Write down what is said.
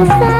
Bisa.